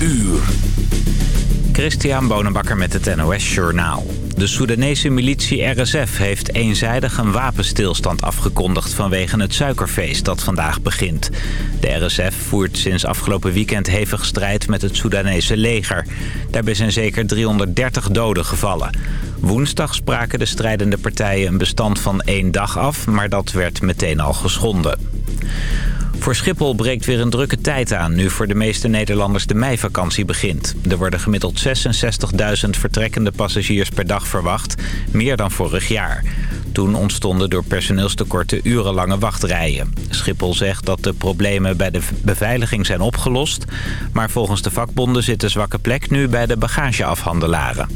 uur. Christian Bonenbakker met het NOS Journaal. De Soedanese militie RSF heeft eenzijdig een wapenstilstand afgekondigd... vanwege het suikerfeest dat vandaag begint. De RSF voert sinds afgelopen weekend hevig strijd met het Soedanese leger. Daarbij zijn zeker 330 doden gevallen. Woensdag spraken de strijdende partijen een bestand van één dag af... maar dat werd meteen al geschonden. Voor Schiphol breekt weer een drukke tijd aan... nu voor de meeste Nederlanders de meivakantie begint. Er worden gemiddeld 66.000 vertrekkende passagiers per dag verwacht. Meer dan vorig jaar. Toen ontstonden door personeelstekorten urenlange wachtrijen. Schiphol zegt dat de problemen bij de beveiliging zijn opgelost... maar volgens de vakbonden zit de zwakke plek nu bij de bagageafhandelaren.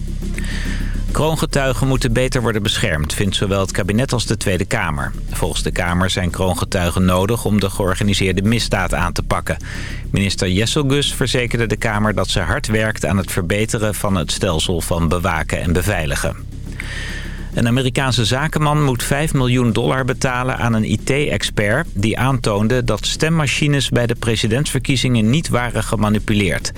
Kroongetuigen moeten beter worden beschermd, vindt zowel het kabinet als de Tweede Kamer. Volgens de Kamer zijn kroongetuigen nodig om de georganiseerde misdaad aan te pakken. Minister Jesselgus verzekerde de Kamer dat ze hard werkt aan het verbeteren van het stelsel van bewaken en beveiligen. Een Amerikaanse zakenman moet 5 miljoen dollar betalen aan een IT-expert... die aantoonde dat stemmachines bij de presidentsverkiezingen niet waren gemanipuleerd.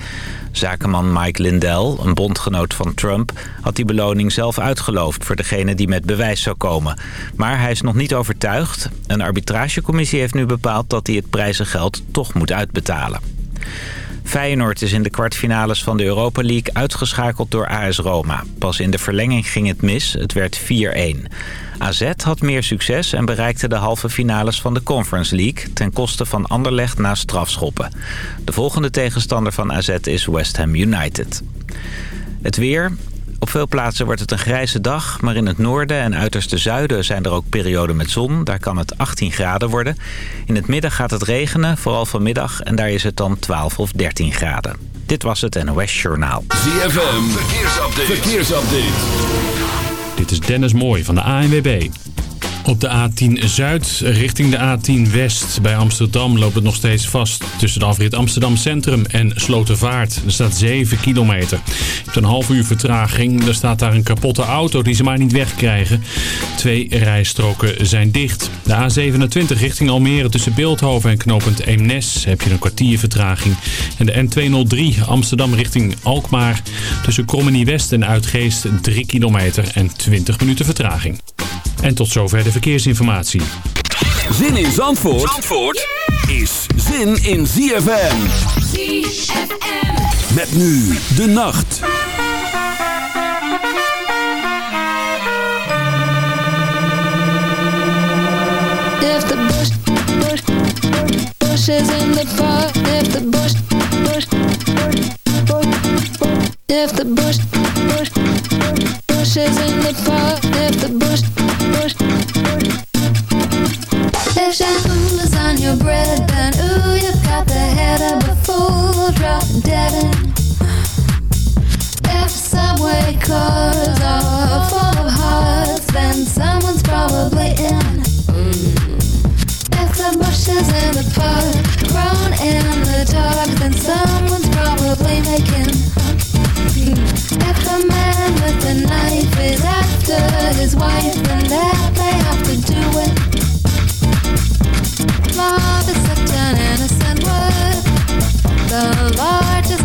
Zakenman Mike Lindell, een bondgenoot van Trump, had die beloning zelf uitgeloofd voor degene die met bewijs zou komen. Maar hij is nog niet overtuigd. Een arbitragecommissie heeft nu bepaald dat hij het prijzengeld toch moet uitbetalen. Feyenoord is in de kwartfinales van de Europa League uitgeschakeld door AS Roma. Pas in de verlenging ging het mis, het werd 4-1. AZ had meer succes en bereikte de halve finales van de Conference League... ten koste van Anderlecht na strafschoppen. De volgende tegenstander van AZ is West Ham United. Het weer. Op veel plaatsen wordt het een grijze dag, maar in het noorden en uiterste zuiden zijn er ook perioden met zon. Daar kan het 18 graden worden. In het midden gaat het regenen, vooral vanmiddag, en daar is het dan 12 of 13 graden. Dit was het NOS Journaal. ZFM, verkeersupdate. verkeersupdate. Dit is Dennis Mooij van de ANWB. Op de A10 Zuid richting de A10 West bij Amsterdam loopt het nog steeds vast tussen de afrit Amsterdam Centrum en Slotervaart. Er staat 7 kilometer. Je hebt een half uur vertraging. Er staat daar een kapotte auto die ze maar niet wegkrijgen. Twee rijstroken zijn dicht. De A27 richting Almere tussen Beeldhoven en knooppunt Eemnes heb je een kwartier vertraging. En de N203 Amsterdam richting Alkmaar tussen Krommenie West en Uitgeest 3 kilometer en 20 minuten vertraging. En tot zover de verkeersinformatie. Zin in Zandvoort, Zandvoort is zin in ZFM. ZFM. Met nu de nacht. If the bush, bush, bush is in the fire, if the bush, bush, bush, if the bush, bush, bush is in the fire, if the bush, if on your bread, then ooh, you've got the head of a fool, drop dead in. If subway cars are full of hearts, then someone's probably in. If the bushes in the park grown in the dark, then someone's probably making. If the man with the knife is after his wife, then that they have to do it. Love is such an innocent word, the largest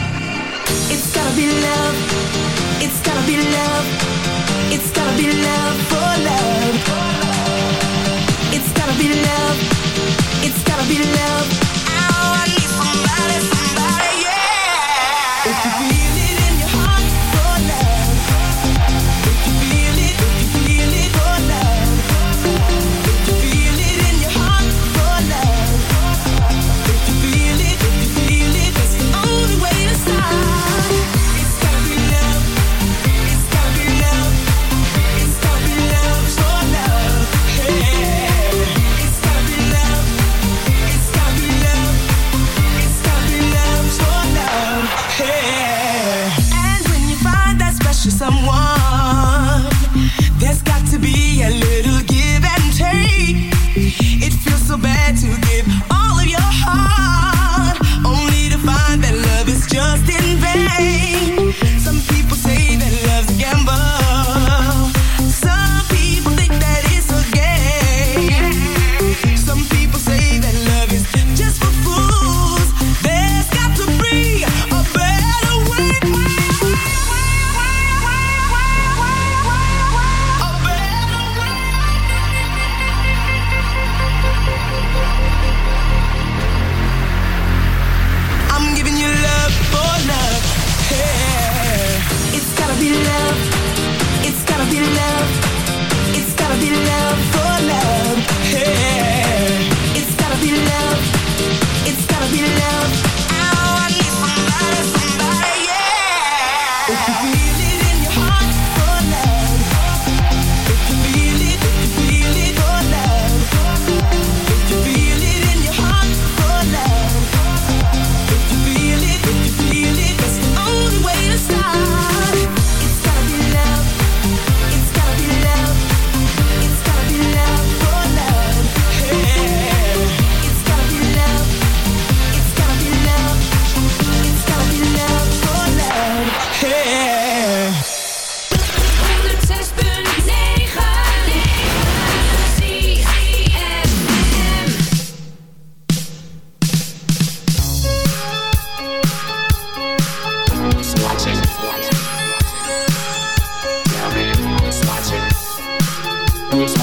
It's gotta be love. Be love. Be love for love. Be love. Be love. Oh, I need somebody, somebody, yeah.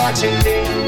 pode ter.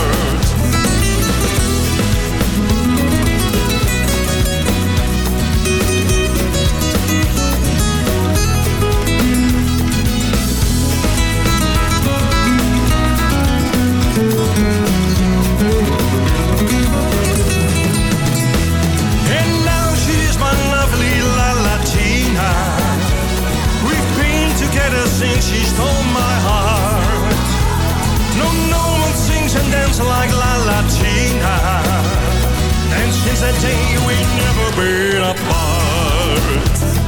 a day we never been apart.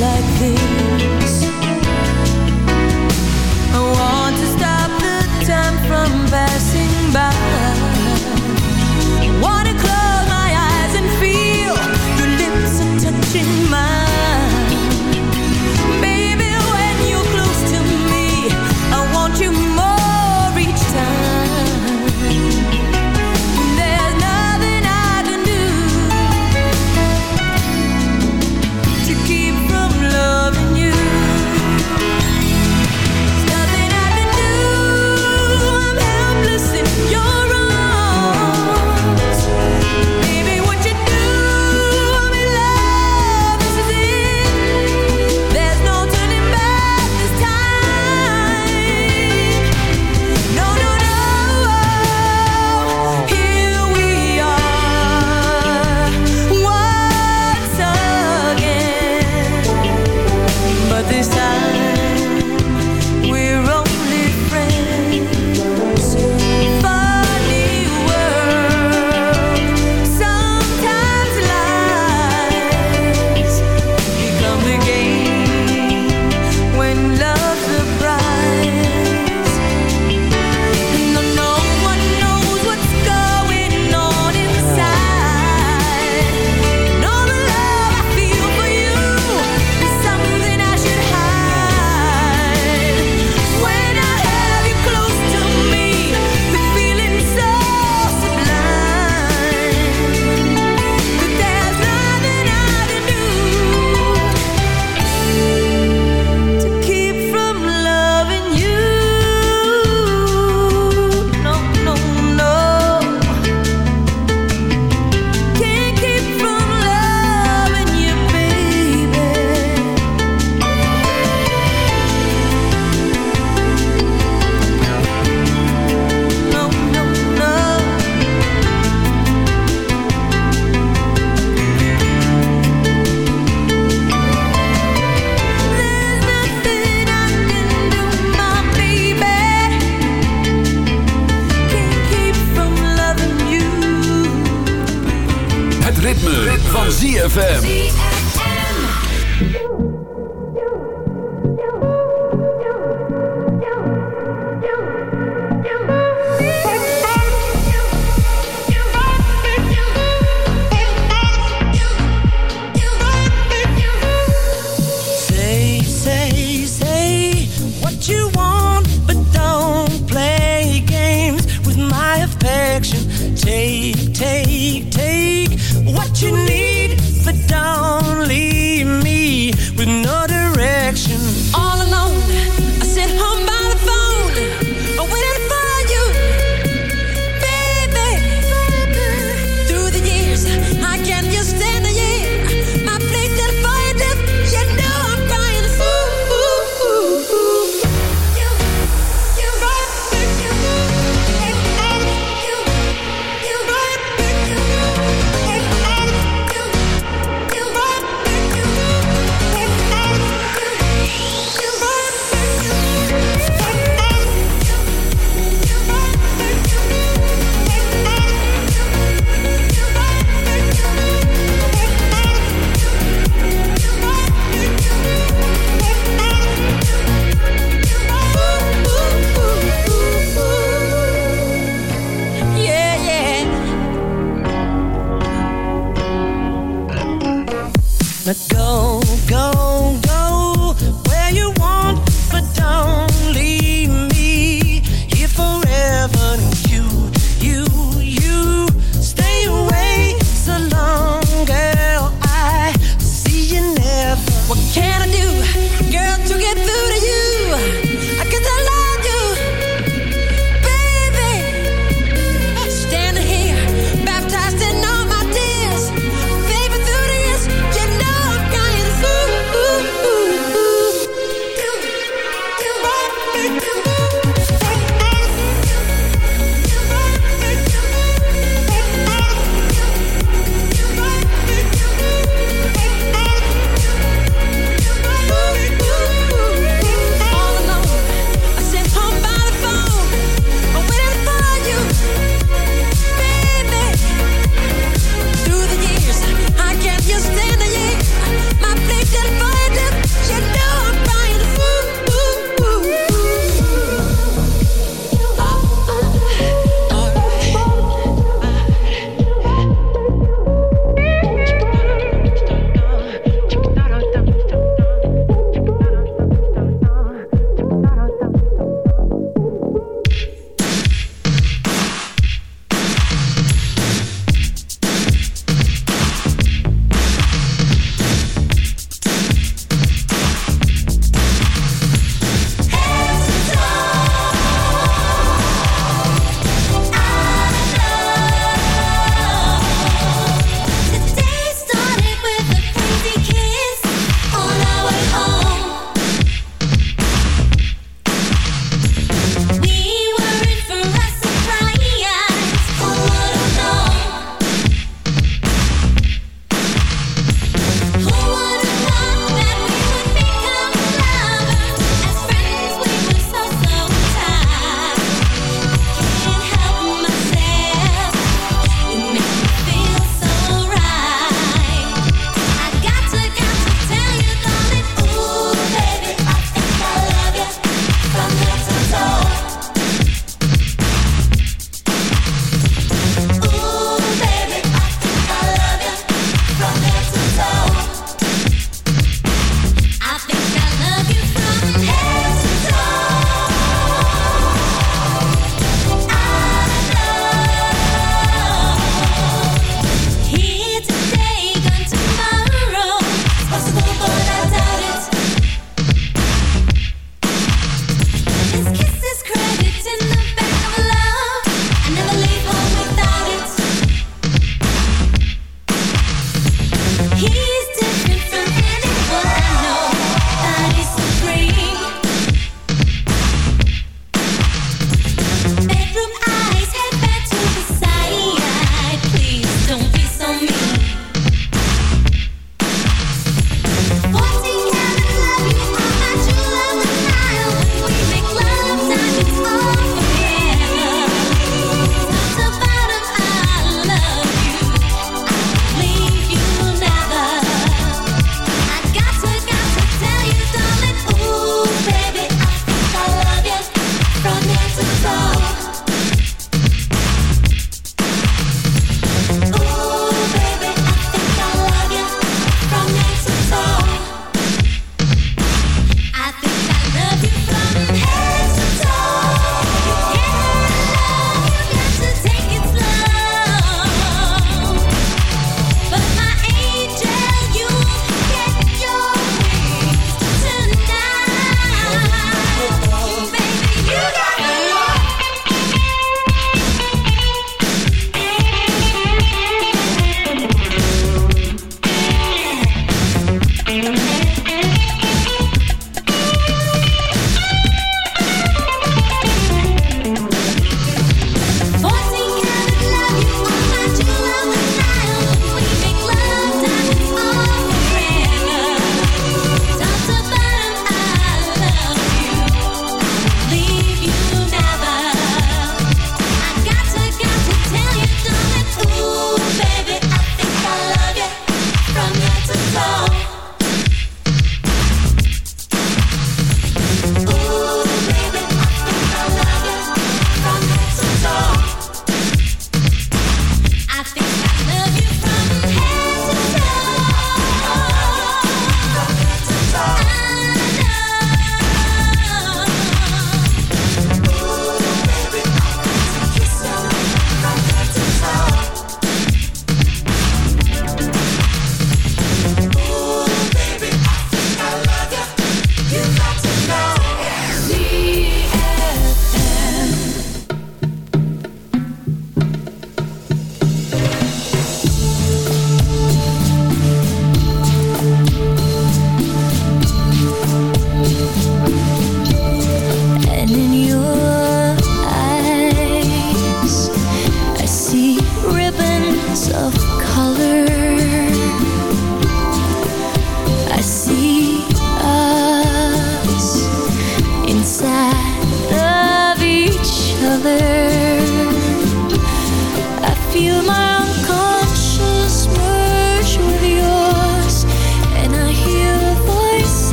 Like this.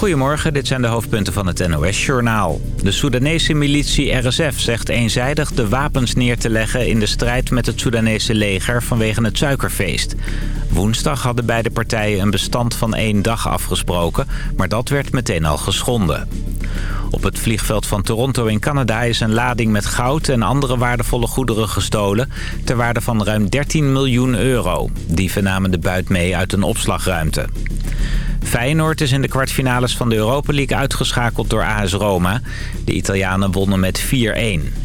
Goedemorgen, dit zijn de hoofdpunten van het NOS-journaal. De Soedanese militie RSF zegt eenzijdig de wapens neer te leggen... in de strijd met het Soedanese leger vanwege het suikerfeest. Woensdag hadden beide partijen een bestand van één dag afgesproken... maar dat werd meteen al geschonden. Op het vliegveld van Toronto in Canada is een lading met goud en andere waardevolle goederen gestolen... ter waarde van ruim 13 miljoen euro. Dieven namen de buit mee uit een opslagruimte. Feyenoord is in de kwartfinales van de Europa League uitgeschakeld door AS Roma. De Italianen wonnen met 4-1.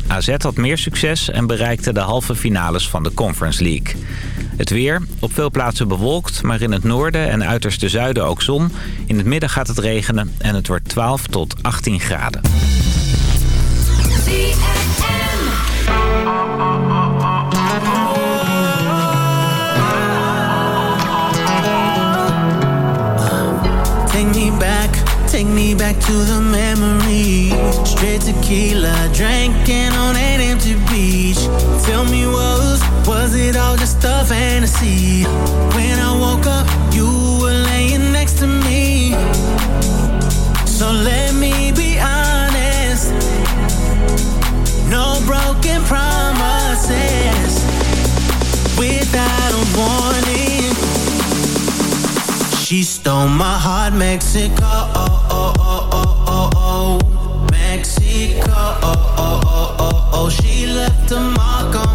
AZ had meer succes en bereikte de halve finales van de Conference League. Het weer, op veel plaatsen bewolkt, maar in het noorden en uiterste zuiden ook zon. In het midden gaat het regenen en het wordt 12 tot 18 graden. Me back to the memory. Straight tequila, drinking on an empty beach. Tell me was, was it all just stuff and a fantasy? When I woke up, you were laying next to me. So let me be honest. No broken promises. She stole my heart, Mexico. Oh, oh, oh, oh, oh, oh. Mexico. Oh, oh, oh, oh, oh. She left a mark on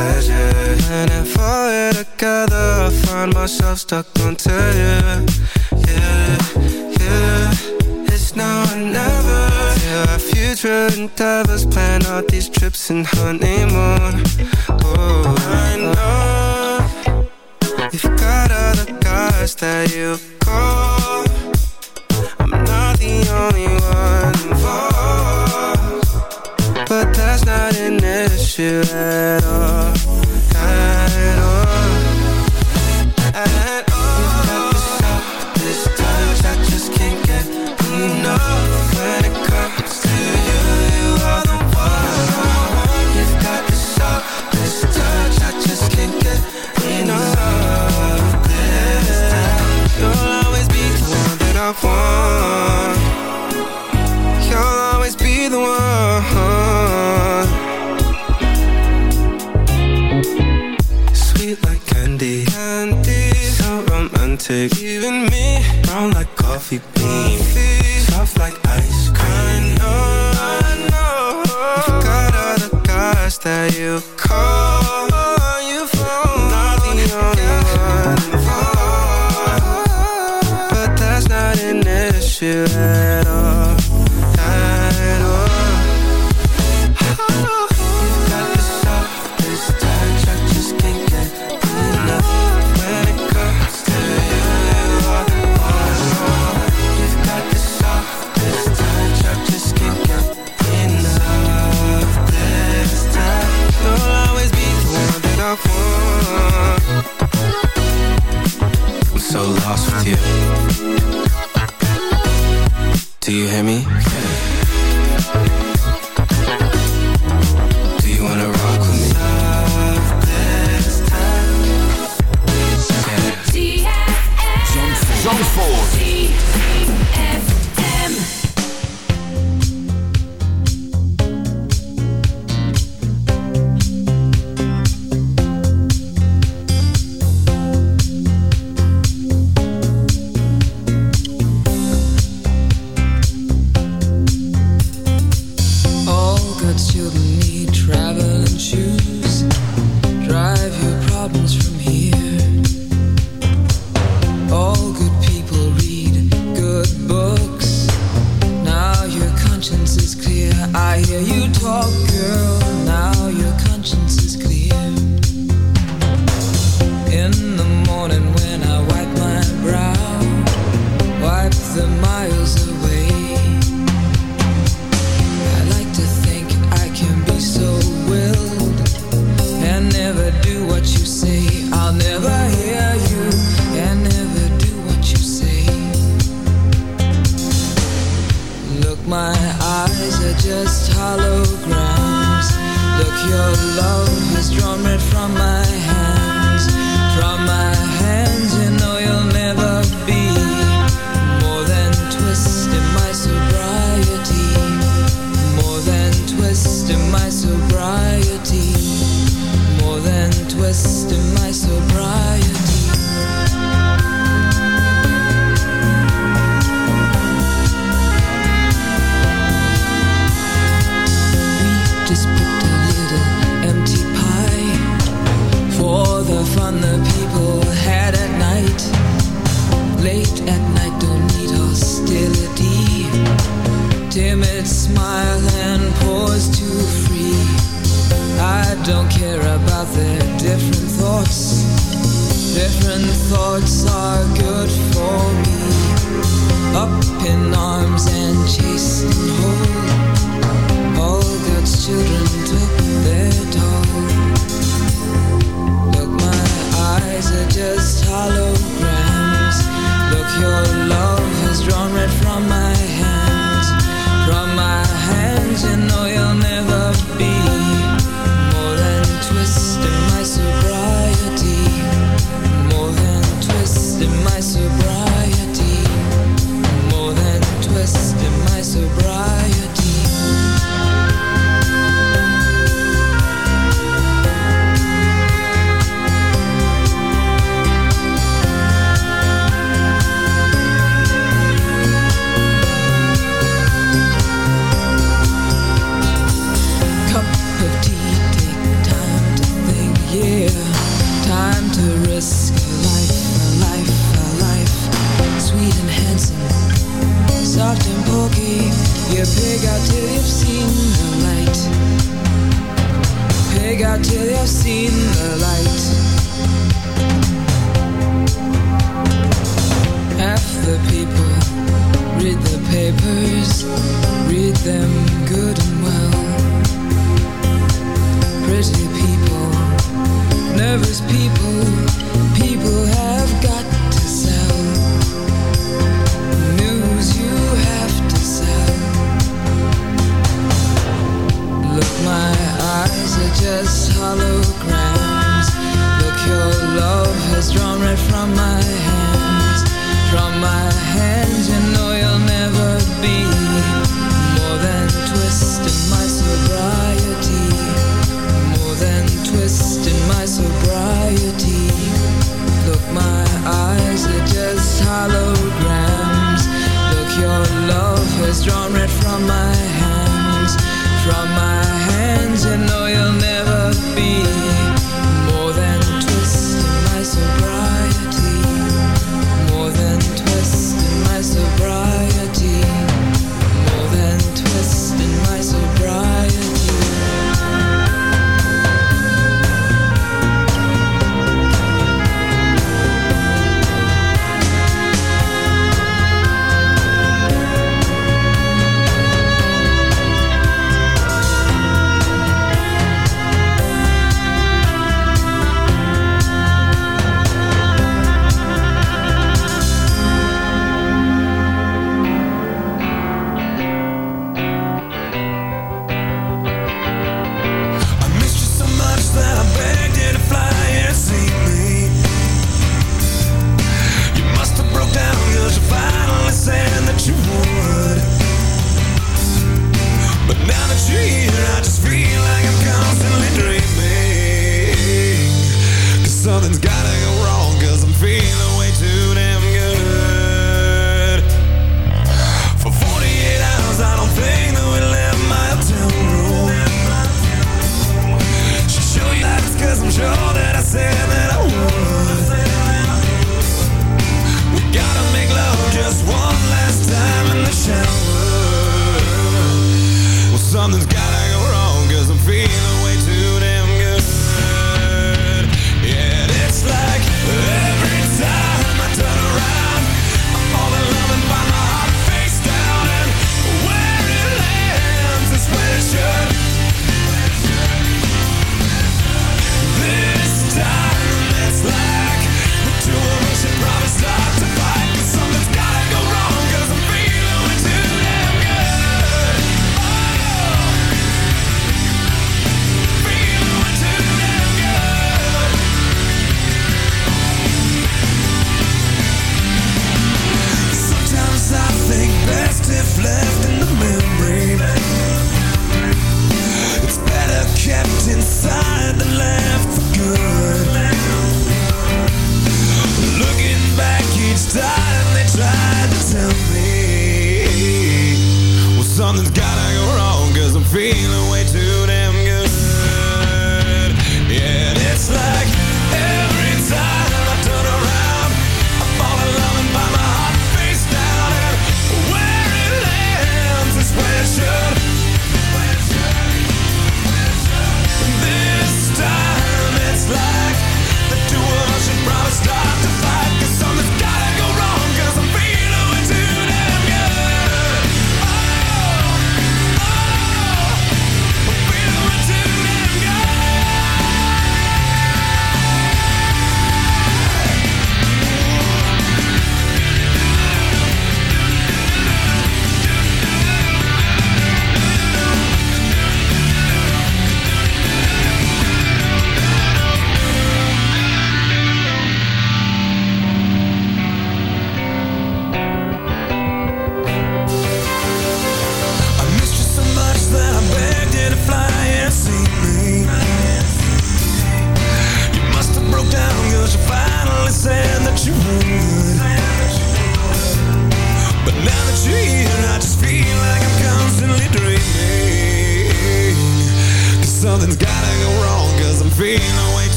pleasure And if all we're together I find myself stuck onto you Yeah, yeah. It's now or never. Yeah, our future endeavors Plan out these trips and honeymoon. Oh, I know. You've got other guys that you call. I'm not the only one involved. But that's not an issue.